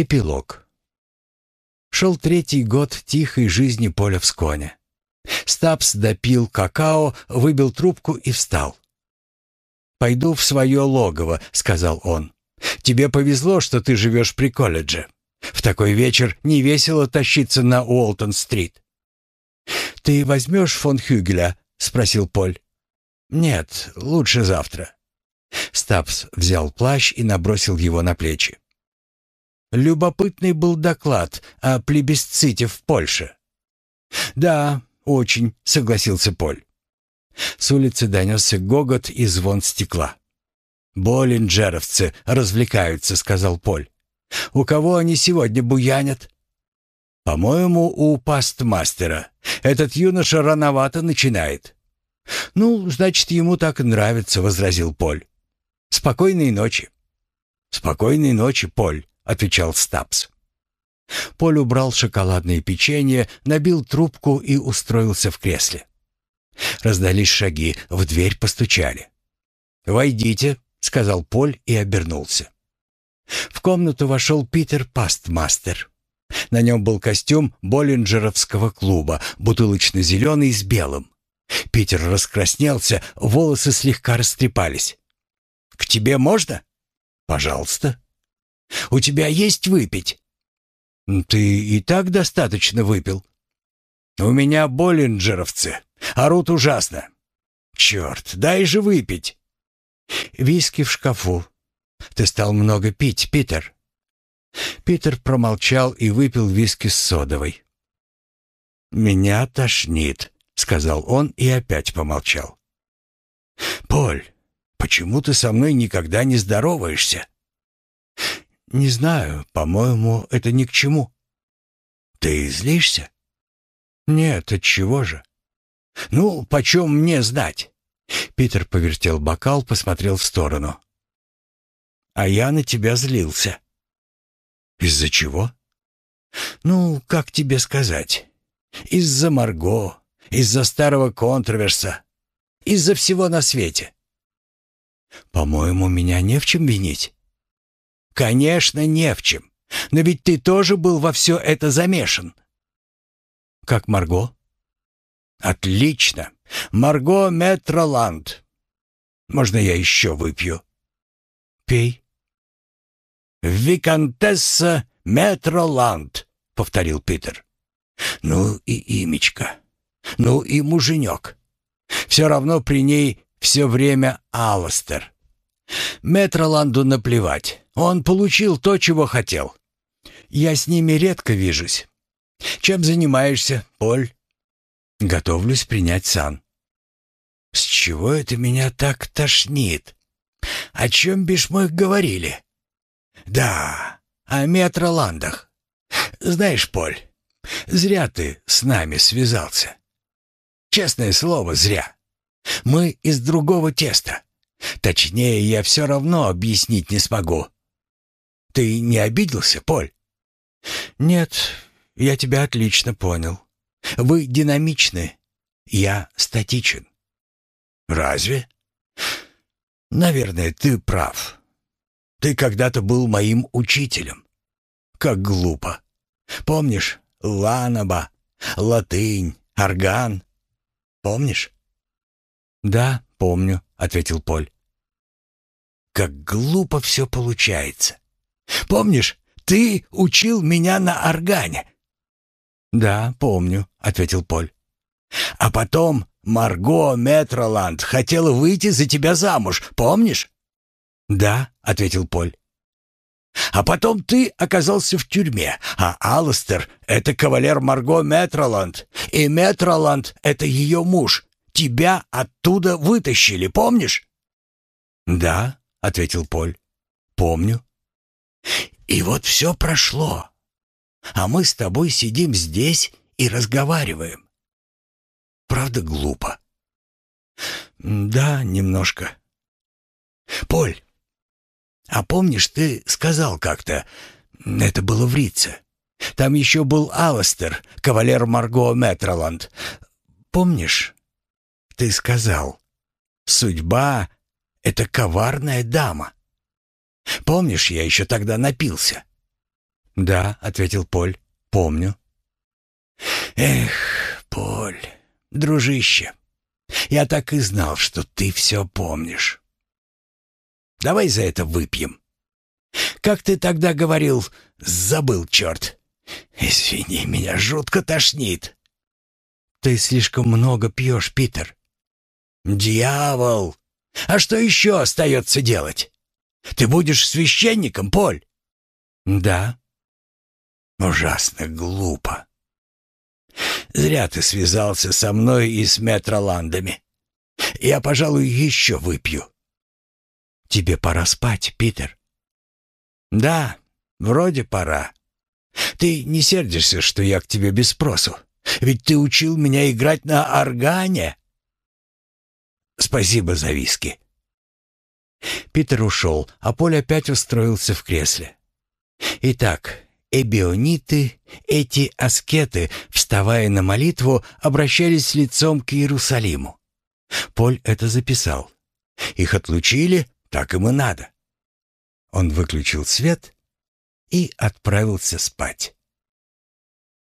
Эпилог. Шел третий год тихой жизни Поля в Сконе. Стапс допил какао, выбил трубку и встал. «Пойду в свое логово», — сказал он. «Тебе повезло, что ты живешь при колледже. В такой вечер не весело тащиться на Уолтон-стрит». «Ты возьмешь фон Хюгеля?» — спросил Поль. «Нет, лучше завтра». Стапс взял плащ и набросил его на плечи. Любопытный был доклад о плебисците в Польше. «Да, очень», — согласился Поль. С улицы донесся гогот и звон стекла. «Боллинджеровцы развлекаются», — сказал Поль. «У кого они сегодня буянят?» «По-моему, у пастмастера. Этот юноша рановато начинает». «Ну, значит, ему так нравится», — возразил Поль. «Спокойной ночи». «Спокойной ночи, Поль» отвечал Стапс. Поль убрал шоколадное печенье, набил трубку и устроился в кресле. Раздались шаги, в дверь постучали. «Войдите», — сказал Поль и обернулся. В комнату вошел Питер Пастмастер. На нем был костюм Боллинджеровского клуба, бутылочно-зеленый с белым. Питер раскраснелся, волосы слегка растрепались. «К тебе можно?» «Пожалуйста». У тебя есть выпить?» «Ты и так достаточно выпил». «У меня боллинджеровцы. Орут ужасно. Черт, дай же выпить». «Виски в шкафу. Ты стал много пить, Питер». Питер промолчал и выпил виски с содовой. «Меня тошнит», — сказал он и опять помолчал. «Поль, почему ты со мной никогда не здороваешься?» «Не знаю, по-моему, это ни к чему». «Ты злишься?» «Нет, от чего же?» «Ну, почем мне знать?» Питер повертел бокал, посмотрел в сторону. «А я на тебя злился». «Из-за чего?» «Ну, как тебе сказать? Из-за Марго, из-за старого контроверса, из-за всего на свете». «По-моему, меня не в чем винить». Конечно, не в чем. Но ведь ты тоже был во все это замешан. Как Марго? Отлично. Марго Метроланд. Можно я еще выпью? Пей. Викантесса Метроланд, повторил Питер. Ну и имечко. Ну и муженек. Все равно при ней все время Алластер. Метроланду наплевать. Он получил то, чего хотел. Я с ними редко вижусь. Чем занимаешься, Поль? Готовлюсь принять сан. С чего это меня так тошнит? О чем бишь мы говорили? Да, о метроландах. Знаешь, Поль, зря ты с нами связался. Честное слово, зря. Мы из другого теста. Точнее, я все равно объяснить не смогу. Ты не обиделся, Поль? Нет, я тебя отлично понял. Вы динамичны, я статичен. Разве? Наверное, ты прав. Ты когда-то был моим учителем. Как глупо. Помнишь, ланаба, латынь, орган? Помнишь? Да, помню, ответил Поль. Как глупо все получается. Помнишь, ты учил меня на органе?» «Да, помню», — ответил Поль. «А потом Марго Метроланд хотела выйти за тебя замуж, помнишь?» «Да», — ответил Поль. «А потом ты оказался в тюрьме, а Алластер — это кавалер Марго Метроланд, и Метроланд — это ее муж. Тебя оттуда вытащили, помнишь?» «Да», — ответил Поль. «Помню». И вот все прошло. А мы с тобой сидим здесь и разговариваем. Правда, глупо? Да, немножко. Поль, а помнишь, ты сказал как-то, это было в Рице. Там еще был Аластер, кавалер Марго Метроланд. Помнишь? Ты сказал, судьба — это коварная дама. Помнишь, я еще тогда напился?» «Да», — ответил Поль, — «помню». «Эх, Поль, дружище, я так и знал, что ты все помнишь. Давай за это выпьем. Как ты тогда говорил, забыл, черт. Извини, меня жутко тошнит». «Ты слишком много пьешь, Питер». «Дьявол! А что еще остается делать? Ты будешь священником, Поль?» «Да». «Ужасно глупо. Зря ты связался со мной и с метроландами. Я, пожалуй, еще выпью». «Тебе пора спать, Питер». «Да, вроде пора. Ты не сердишься, что я к тебе без спросу? Ведь ты учил меня играть на органе». «Спасибо за виски». Питер ушел, а Поль опять устроился в кресле. Итак, эбиониты, эти аскеты, вставая на молитву, обращались лицом к Иерусалиму. Поль это записал. Их отлучили, так им и надо. Он выключил свет и отправился спать.